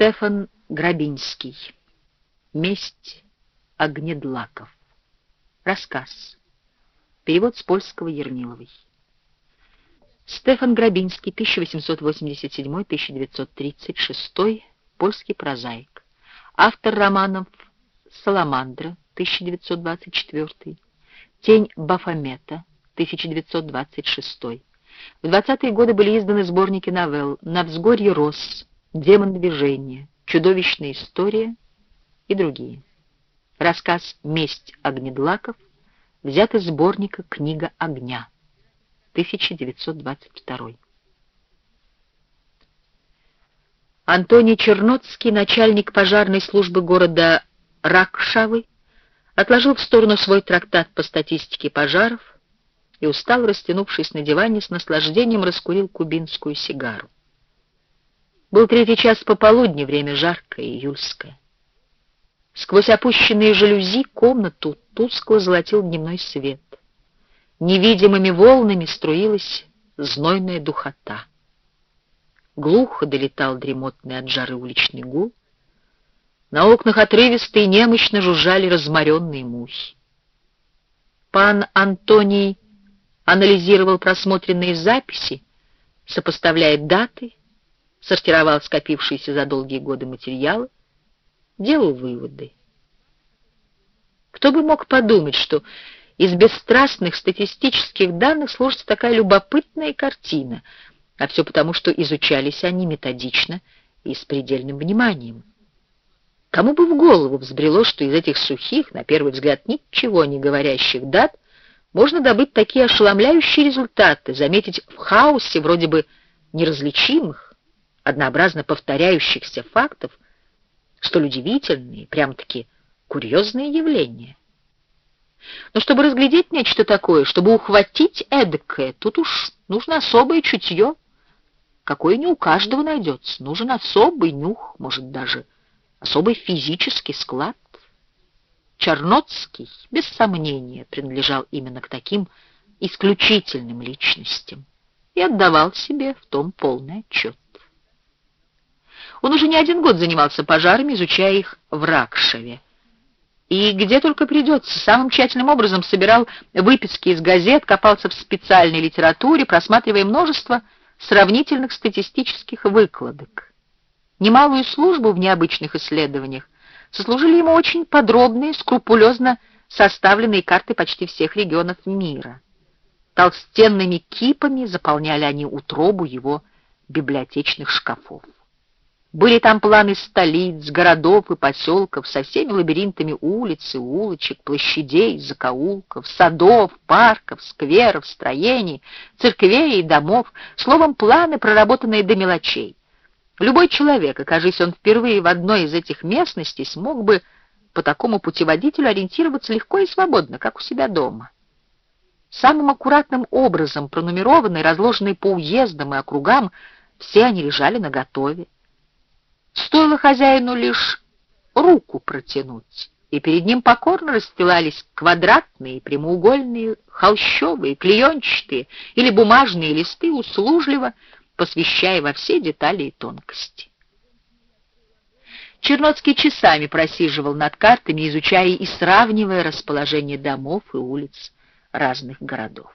Стефан Грабинский. Месть огнедлаков. Рассказ. Перевод с польского Ермиловой. Стефан Грабинский, 1887-1936, польский прозаик. Автор романов «Саламандра», 1924, «Тень Бафомета», 1926. В 20-е годы были изданы сборники новелл «На взгорье рос», «Демон движения», «Чудовищная история» и другие. Рассказ «Месть огнедлаков» взят из сборника «Книга огня», 1922. Антоний Черноцкий, начальник пожарной службы города Ракшавы, отложил в сторону свой трактат по статистике пожаров и, устал растянувшись на диване, с наслаждением раскурил кубинскую сигару. Был третий час пополудни, время жаркое, июльское. Сквозь опущенные жалюзи комнату тускло золотил дневной свет. Невидимыми волнами струилась знойная духота. Глухо долетал дремотный от жары уличный гул. На окнах отрывисто и немощно жужжали разморенные мухи. Пан Антоний анализировал просмотренные записи, сопоставляя даты, сортировал скопившиеся за долгие годы материалы, делал выводы. Кто бы мог подумать, что из бесстрастных статистических данных сложится такая любопытная картина, а все потому, что изучались они методично и с предельным вниманием. Кому бы в голову взбрело, что из этих сухих, на первый взгляд, ничего не говорящих дат можно добыть такие ошеломляющие результаты, заметить в хаосе вроде бы неразличимых, однообразно повторяющихся фактов, столь удивительные, прям-таки курьезные явления. Но чтобы разглядеть нечто такое, чтобы ухватить эдакое, тут уж нужно особое чутье, какое не у каждого найдется. Нужен особый нюх, может, даже особый физический склад. Черноцкий, без сомнения, принадлежал именно к таким исключительным личностям и отдавал себе в том полный отчет. Он уже не один год занимался пожарами, изучая их в Ракшеве. И где только придется, самым тщательным образом собирал выписки из газет, копался в специальной литературе, просматривая множество сравнительных статистических выкладок. Немалую службу в необычных исследованиях сослужили ему очень подробные, скрупулезно составленные карты почти всех регионов мира. Толстенными кипами заполняли они утробу его библиотечных шкафов. Были там планы столиц, городов и поселков со всеми лабиринтами улиц и улочек, площадей, закоулков, садов, парков, скверов, строений, церквей и домов, словом, планы, проработанные до мелочей. Любой человек, окажись он впервые в одной из этих местностей, смог бы по такому путеводителю ориентироваться легко и свободно, как у себя дома. Самым аккуратным образом пронумерованные, разложенные по уездам и округам, все они лежали наготове. Стоило хозяину лишь руку протянуть, и перед ним покорно расстилались квадратные, прямоугольные, холщовые, клеенчатые или бумажные листы, услужливо посвящая во все детали и тонкости. Черноцкий часами просиживал над картами, изучая и сравнивая расположение домов и улиц разных городов.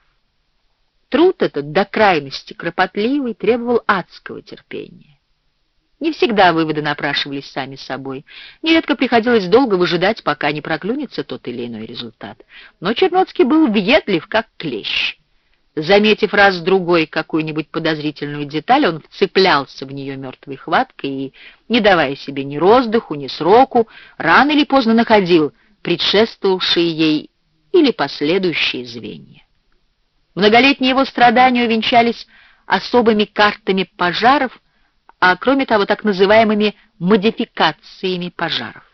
Труд этот до крайности кропотливый требовал адского терпения. Не всегда выводы напрашивались сами собой. Нередко приходилось долго выжидать, пока не проклюнется тот или иной результат. Но Черноцкий был въедлив, как клещ. Заметив раз-другой какую-нибудь подозрительную деталь, он вцеплялся в нее мертвой хваткой и, не давая себе ни роздыху, ни сроку, рано или поздно находил предшествовавшие ей или последующие звенья. Многолетние его страдания увенчались особыми картами пожаров, а кроме того так называемыми модификациями пожаров.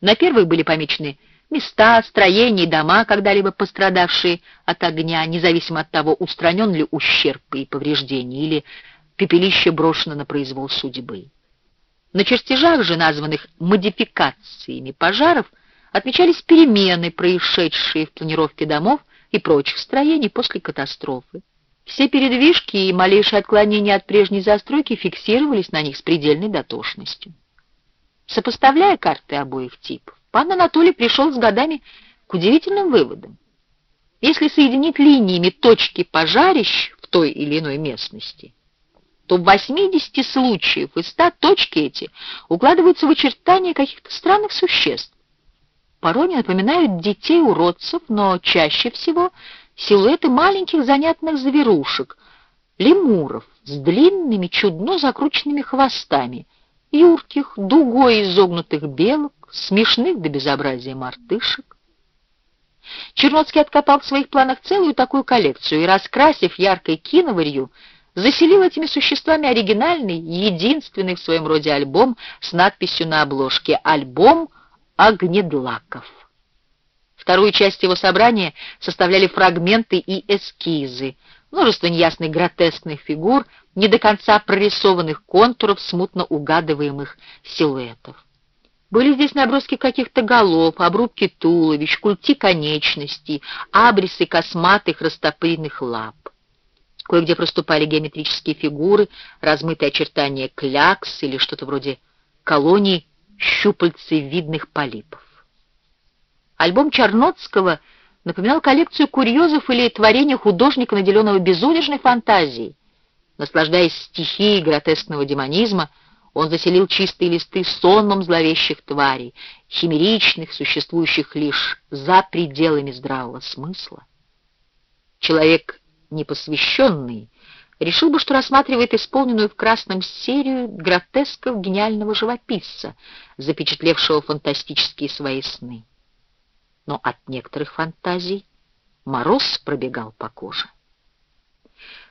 На первых были помечены места, строения и дома, когда-либо пострадавшие от огня, независимо от того, устранен ли ущерб и повреждения, или пепелище брошено на произвол судьбы. На чертежах же, названных модификациями пожаров, отмечались перемены, происшедшие в планировке домов и прочих строений после катастрофы. Все передвижки и малейшие отклонения от прежней застройки фиксировались на них с предельной дотошностью. Сопоставляя карты обоих типов, пан Анатолий пришел с годами к удивительным выводам. Если соединить линиями точки пожарищ в той или иной местности, то в 80 случаев из 100 точки эти укладываются в очертания каких-то странных существ. Порой они напоминают детей-уродцев, но чаще всего силуэты маленьких занятных зверушек, лемуров с длинными чудно закрученными хвостами, юрких, дугой изогнутых белок, смешных до безобразия мартышек. Черноцкий откопал в своих планах целую такую коллекцию и, раскрасив яркой киноварью, заселил этими существами оригинальный, единственный в своем роде альбом с надписью на обложке «Альбом Огнедлаков». Вторую часть его собрания составляли фрагменты и эскизы, множество неясных гротескных фигур, не до конца прорисованных контуров, смутно угадываемых силуэтов. Были здесь наброски каких-то голов, обрубки туловищ, культи конечностей, абрисы косматых растопыренных лап. Кое-где проступали геометрические фигуры, размытые очертания клякс или что-то вроде колоний щупальцевидных полипов. Альбом Черноцкого напоминал коллекцию курьезов или творения художника, наделенного безудержной фантазией. Наслаждаясь стихией гротескного демонизма, он заселил чистые листы сонмом зловещих тварей, химеричных, существующих лишь за пределами здравого смысла. Человек непосвященный решил бы, что рассматривает исполненную в красном серию гротесков гениального живописца, запечатлевшего фантастические свои сны. Но от некоторых фантазий мороз пробегал по коже.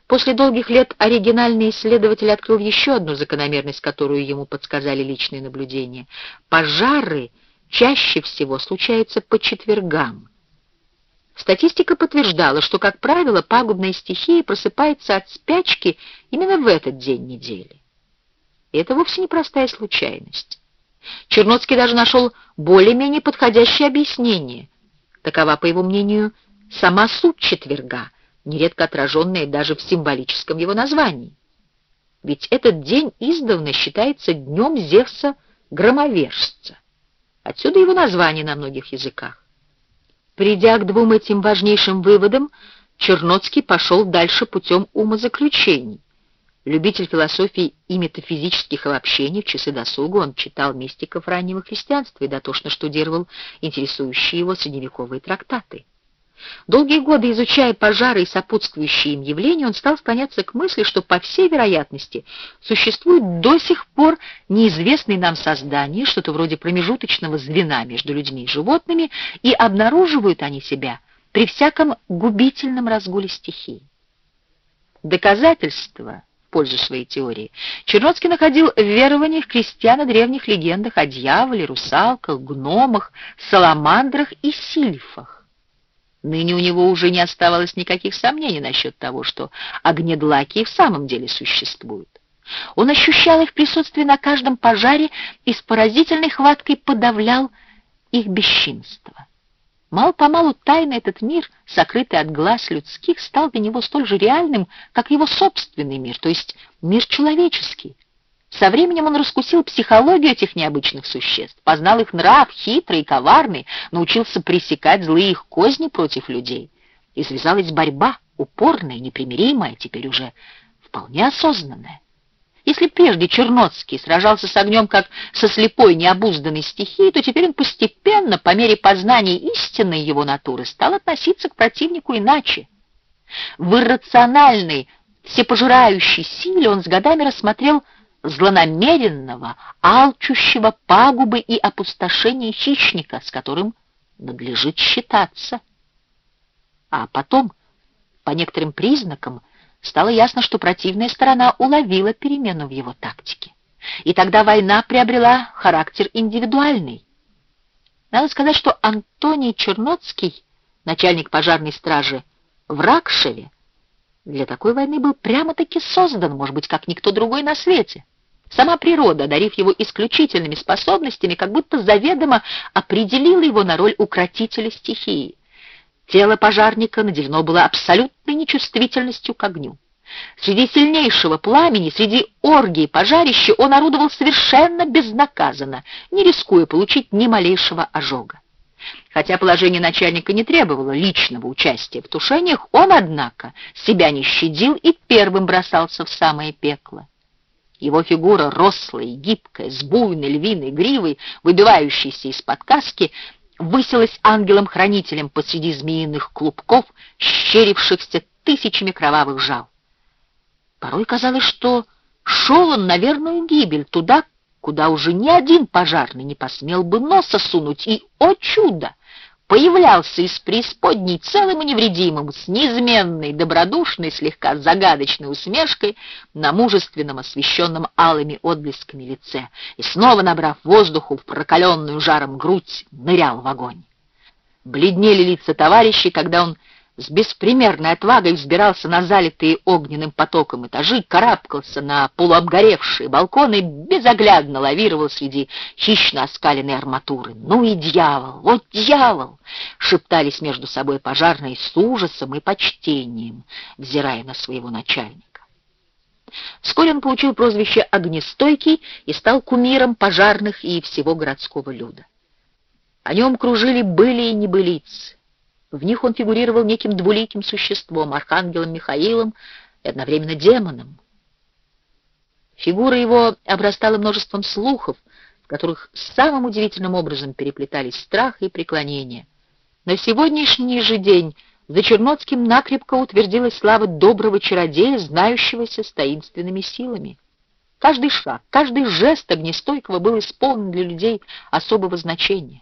После долгих лет оригинальный исследователь открыл еще одну закономерность, которую ему подсказали личные наблюдения. Пожары чаще всего случаются по четвергам. Статистика подтверждала, что, как правило, пагубная стихия просыпается от спячки именно в этот день недели. И это вовсе не простая случайность. Черноцкий даже нашел более-менее подходящее объяснение. Такова, по его мнению, сама суть четверга — нередко отраженное даже в символическом его названии. Ведь этот день издавна считается днем Зевса-громовержца. Отсюда его название на многих языках. Придя к двум этим важнейшим выводам, Черноцкий пошел дальше путем умозаключений. Любитель философии и метафизических обобщений в часы досуга он читал мистиков раннего христианства и дотошно штудировал интересующие его средневековые трактаты. Долгие годы изучая пожары и сопутствующие им явления, он стал склоняться к мысли, что, по всей вероятности, существует до сих пор неизвестные нам создания, что-то вроде промежуточного звена между людьми и животными, и обнаруживают они себя при всяком губительном разгуле стихий. Доказательства пользу своей теории Черноцкий находил в верованиях крестьян и древних легендах о дьяволе, русалках, гномах, саламандрах и сильфах. Ныне у него уже не оставалось никаких сомнений насчет того, что огнедлаки в самом деле существуют. Он ощущал их присутствие на каждом пожаре и с поразительной хваткой подавлял их бесчинство. Мало-помалу тайный этот мир, сокрытый от глаз людских, стал для него столь же реальным, как его собственный мир, то есть мир человеческий. Со временем он раскусил психологию этих необычных существ, познал их нрав, хитрый и коварный, научился пресекать злые их козни против людей. И связалась борьба, упорная, непримиримая, теперь уже вполне осознанная. Если прежде Черноцкий сражался с огнем как со слепой необузданной стихией, то теперь он постепенно, по мере познания истинной его натуры, стал относиться к противнику иначе. В иррациональной, всепожирающей силе он с годами рассмотрел злонамеренного, алчущего пагубы и опустошения хищника, с которым надлежит считаться. А потом, по некоторым признакам, стало ясно, что противная сторона уловила перемену в его тактике. И тогда война приобрела характер индивидуальный. Надо сказать, что Антоний Черноцкий, начальник пожарной стражи в Ракшеве, для такой войны был прямо-таки создан, может быть, как никто другой на свете. Сама природа, одарив его исключительными способностями, как будто заведомо определила его на роль укротителя стихии. Тело пожарника наделено было абсолютной нечувствительностью к огню. Среди сильнейшего пламени, среди оргии пожарища он орудовал совершенно безнаказанно, не рискуя получить ни малейшего ожога. Хотя положение начальника не требовало личного участия в тушениях, он, однако, себя не щадил и первым бросался в самое пекло. Его фигура, рослая и гибкая, с буйной львиной гривой, выбивающейся из-под каски, высилась ангелом-хранителем посреди змеиных клубков, щерившихся тысячами кровавых жал. Порой казалось, что шел он на верную гибель, туда, куда уже ни один пожарный не посмел бы носа сунуть, и, о чудо, появлялся из преисподней целым и невредимым, с неизменной, добродушной, слегка загадочной усмешкой на мужественном, освещенном алыми отблесками лице, и снова, набрав воздуху в прокаленную жаром грудь, нырял в огонь. Бледнели лица товарищей, когда он с беспримерной отвагой взбирался на залитые огненным потоком этажи, карабкался на полуобгоревшие балконы безоглядно лавировал среди хищно оскаленной арматуры. «Ну и дьявол! Вот дьявол!» — шептались между собой пожарные с ужасом и почтением, взирая на своего начальника. Вскоре он получил прозвище «Огнестойкий» и стал кумиром пожарных и всего городского люда. О нем кружили были и небылицы. В них он фигурировал неким двуликим существом, архангелом Михаилом и одновременно демоном. Фигура его обрастала множеством слухов, в которых самым удивительным образом переплетались страх и преклонение. На сегодняшний же день за Черноцким накрепко утвердилась слава доброго чародея, знающегося с таинственными силами. Каждый шаг, каждый жест огнестойкого был исполнен для людей особого значения.